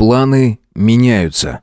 Планы меняются.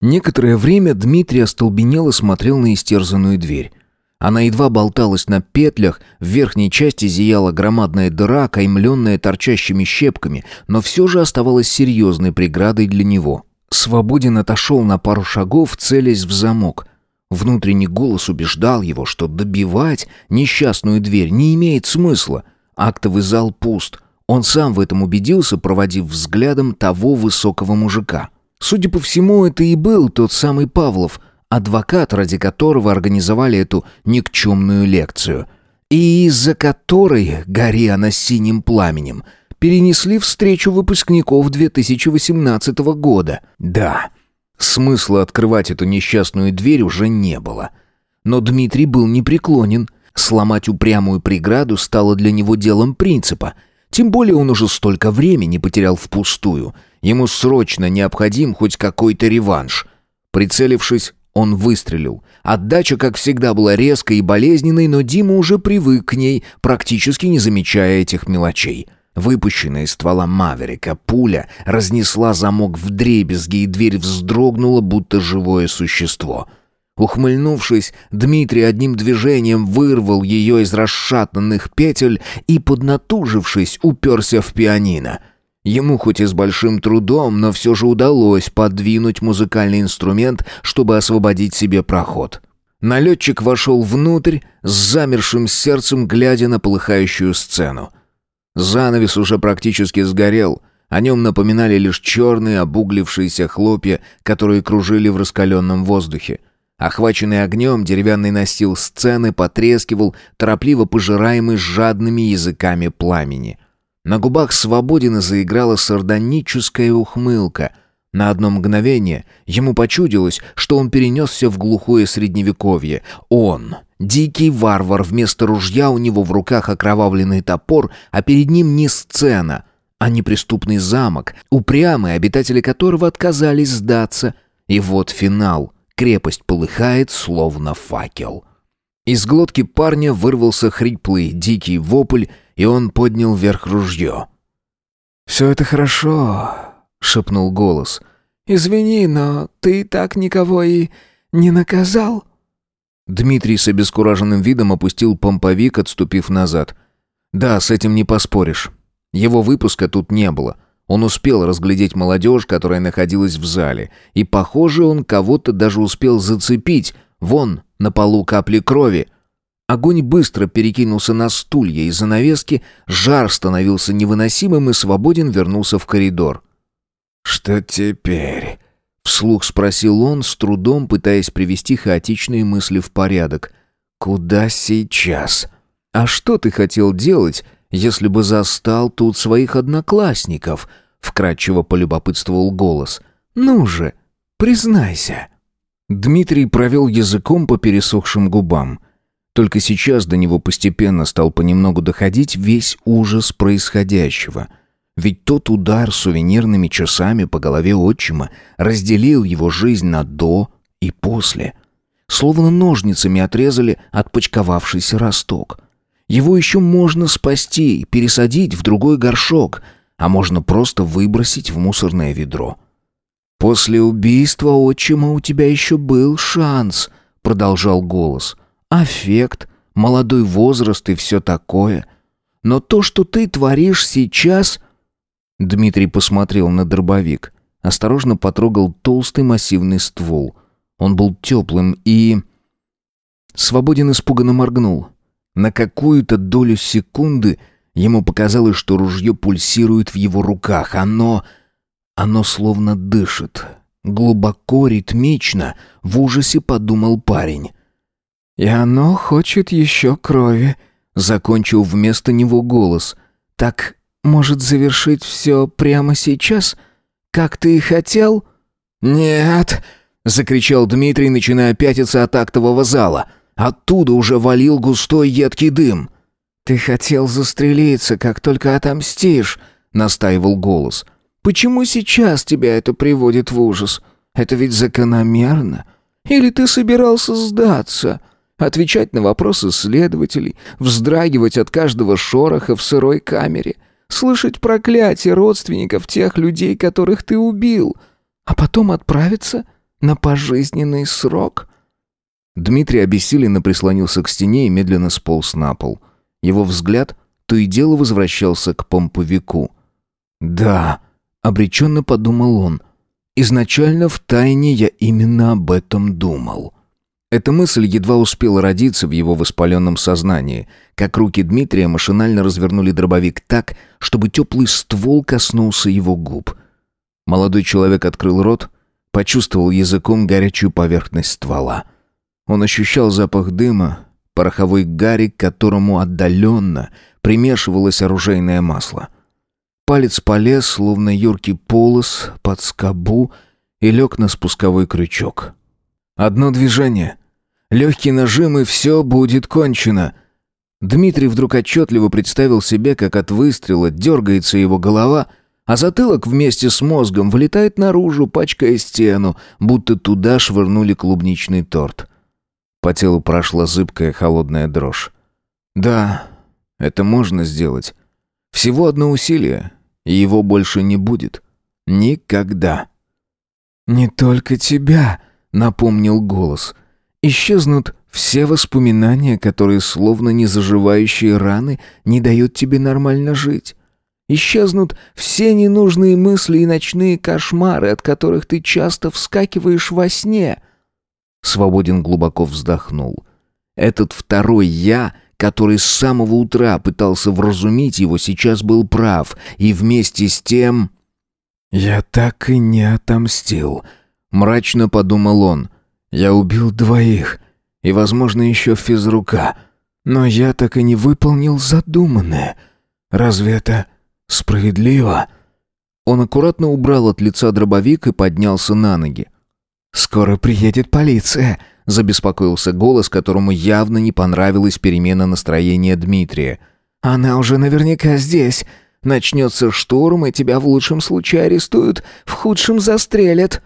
Некоторое время Дмитрий остолбенело смотрел на истерзанную дверь. Она едва болталась на петлях, в верхней части зияла громадная дыра, каймленная торчащими щепками, но все же оставалась серьезной преградой для него. Свободен отошел на пару шагов, целясь в замок. Внутренний голос убеждал его, что добивать несчастную дверь не имеет смысла. Актовый зал пуст. Он сам в этом убедился, проводив взглядом того высокого мужика. Судя по всему, это и был тот самый Павлов — адвокат, ради которого организовали эту никчемную лекцию, и из-за которой, гори она синим пламенем, перенесли встречу выпускников 2018 года. Да, смысла открывать эту несчастную дверь уже не было. Но Дмитрий был непреклонен. Сломать упрямую преграду стало для него делом принципа. Тем более он уже столько времени потерял впустую. Ему срочно необходим хоть какой-то реванш. Прицелившись, он выстрелил. Отдача, как всегда, была резкой и болезненной, но Дима уже привык к ней, практически не замечая этих мелочей. Выпущенная из ствола Маверика пуля разнесла замок в дребезги, и дверь вздрогнула, будто живое существо. Ухмыльнувшись, Дмитрий одним движением вырвал ее из расшатанных петель и, поднатужившись, уперся в пианино — Ему хоть и с большим трудом, но все же удалось подвинуть музыкальный инструмент, чтобы освободить себе проход. Налетчик вошел внутрь с замершим сердцем, глядя на полыхающую сцену. Занавес уже практически сгорел, о нем напоминали лишь черные обуглившиеся хлопья, которые кружили в раскаленном воздухе. Охваченный огнем, деревянный настил сцены потрескивал, торопливо пожираемый жадными языками пламени — на губах свободенно заиграла сардоническая ухмылка. На одно мгновение ему почудилось, что он перенесся в глухое средневековье. Он, дикий варвар, вместо ружья у него в руках окровавленный топор, а перед ним не сцена, а неприступный замок, упрямые обитатели которого отказались сдаться. И вот финал. Крепость полыхает, словно факел. Из глотки парня вырвался хриплый, дикий вопль, и он поднял вверх ружье. «Все это хорошо», — шепнул голос. «Извини, но ты так никого и не наказал?» Дмитрий с обескураженным видом опустил помповик, отступив назад. «Да, с этим не поспоришь. Его выпуска тут не было. Он успел разглядеть молодежь, которая находилась в зале, и, похоже, он кого-то даже успел зацепить. Вон, на полу капли крови. Огонь быстро перекинулся на стулья и занавески, жар становился невыносимым, и Свободен вернулся в коридор. «Что теперь?» — вслух спросил он, с трудом пытаясь привести хаотичные мысли в порядок. «Куда сейчас? А что ты хотел делать, если бы застал тут своих одноклассников?» — вкратчиво полюбопытствовал голос. «Ну же, признайся». Дмитрий провел языком по пересохшим губам — только сейчас до него постепенно стал понемногу доходить весь ужас происходящего. Ведь тот удар сувенирными часами по голове отчима разделил его жизнь на «до» и «после». Словно ножницами отрезали отпочковавшийся росток. Его еще можно спасти, пересадить в другой горшок, а можно просто выбросить в мусорное ведро. «После убийства отчима у тебя еще был шанс», — продолжал голос — аффект, молодой возраст и все такое. Но то, что ты творишь сейчас...» Дмитрий посмотрел на дробовик, осторожно потрогал толстый массивный ствол. Он был теплым и... Свободен испуганно моргнул. На какую-то долю секунды ему показалось, что ружье пульсирует в его руках. Оно... Оно словно дышит. Глубоко, ритмично, в ужасе подумал парень. «И оно хочет еще крови», — закончил вместо него голос. «Так, может, завершить все прямо сейчас, как ты и хотел?» «Нет!» — закричал Дмитрий, начиная пятиться от актового зала. Оттуда уже валил густой едкий дым. «Ты хотел застрелиться, как только отомстишь», — настаивал голос. «Почему сейчас тебя это приводит в ужас? Это ведь закономерно. Или ты собирался сдаться?» отвечать на вопросы следователей, вздрагивать от каждого шороха в сырой камере. слышать проклятие родственников тех людей, которых ты убил, а потом отправиться на пожизненный срок?» Дмитрий обессиленно прислонился к стене и медленно сполз на пол. Его взгляд то и дело возвращался к помповику. «Да», — обреченно подумал он, — «изначально в тайне я именно об этом думал». Эта мысль едва успела родиться в его воспаленном сознании, как руки Дмитрия машинально развернули дробовик так, чтобы теплый ствол коснулся его губ. Молодой человек открыл рот, почувствовал языком горячую поверхность ствола. Он ощущал запах дыма, пороховой гари, к которому отдаленно примешивалось оружейное масло. Палец полез, словно юркий полос, под скобу и лег на спусковой крючок. Одно движение. Легкий нажим, и все будет кончено. Дмитрий вдруг отчетливо представил себе, как от выстрела дергается его голова, а затылок вместе с мозгом вылетает наружу, пачкая стену, будто туда швырнули клубничный торт. По телу прошла зыбкая холодная дрожь. Да, это можно сделать. Всего одно усилие, и его больше не будет. Никогда. «Не только тебя», — напомнил голос. «Исчезнут все воспоминания, которые, словно незаживающие раны, не дают тебе нормально жить. Исчезнут все ненужные мысли и ночные кошмары, от которых ты часто вскакиваешь во сне». Свободен глубоко вздохнул. Этот второй «я», который с самого утра пытался вразумить его, сейчас был прав, и вместе с тем... «Я так и не отомстил», — мрачно подумал он. «Я убил двоих, и, возможно, еще физрука, но я так и не выполнил задуманное. Разве это справедливо?» Он аккуратно убрал от лица дробовик и поднялся на ноги. «Скоро приедет полиция», — забеспокоился голос, которому явно не понравилась перемена настроения Дмитрия. «Она уже наверняка здесь. Начнется штурм, и тебя в лучшем случае арестуют, в худшем застрелят».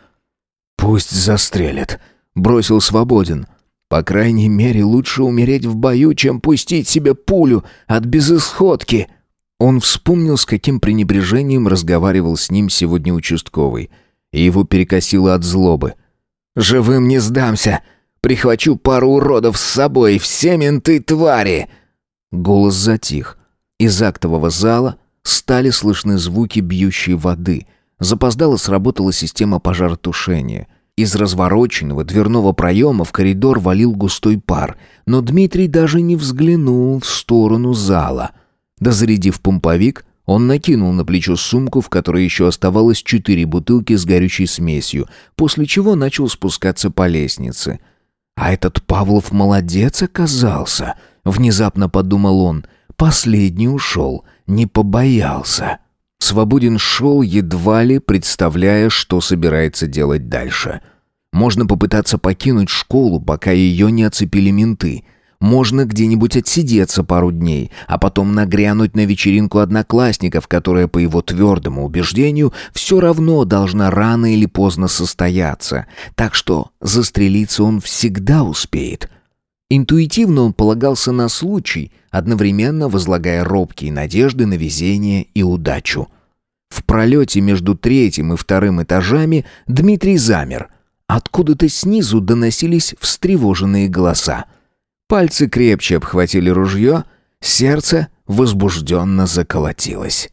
«Пусть застрелят», — бросил Свободен. «По крайней мере, лучше умереть в бою, чем пустить себе пулю от безысходки». Он вспомнил, с каким пренебрежением разговаривал с ним сегодня участковый, и его перекосило от злобы — Живым не сдамся. Прихвачу пару уродов с собой, все менты твари!» Голос затих. Из актового зала стали слышны звуки бьющей воды. Запоздало сработала система пожаротушения. Из развороченного дверного проема в коридор валил густой пар, но Дмитрий даже не взглянул в сторону зала. Дозарядив помповик, он накинул на плечо сумку, в которой еще оставалось четыре бутылки с горючей смесью, после чего начал спускаться по лестнице. «А этот Павлов молодец оказался», — внезапно подумал он. «Последний ушел, не побоялся». Свободен шел, едва ли представляя, что собирается делать дальше. Можно попытаться покинуть школу, пока ее не оцепили менты — можно где-нибудь отсидеться пару дней, а потом нагрянуть на вечеринку одноклассников, которая, по его твердому убеждению, все равно должна рано или поздно состояться. Так что застрелиться он всегда успеет. Интуитивно он полагался на случай, одновременно возлагая робкие надежды на везение и удачу. В пролете между третьим и вторым этажами Дмитрий замер. Откуда-то снизу доносились встревоженные голоса. Пальцы крепче обхватили ружье, сердце возбужденно заколотилось.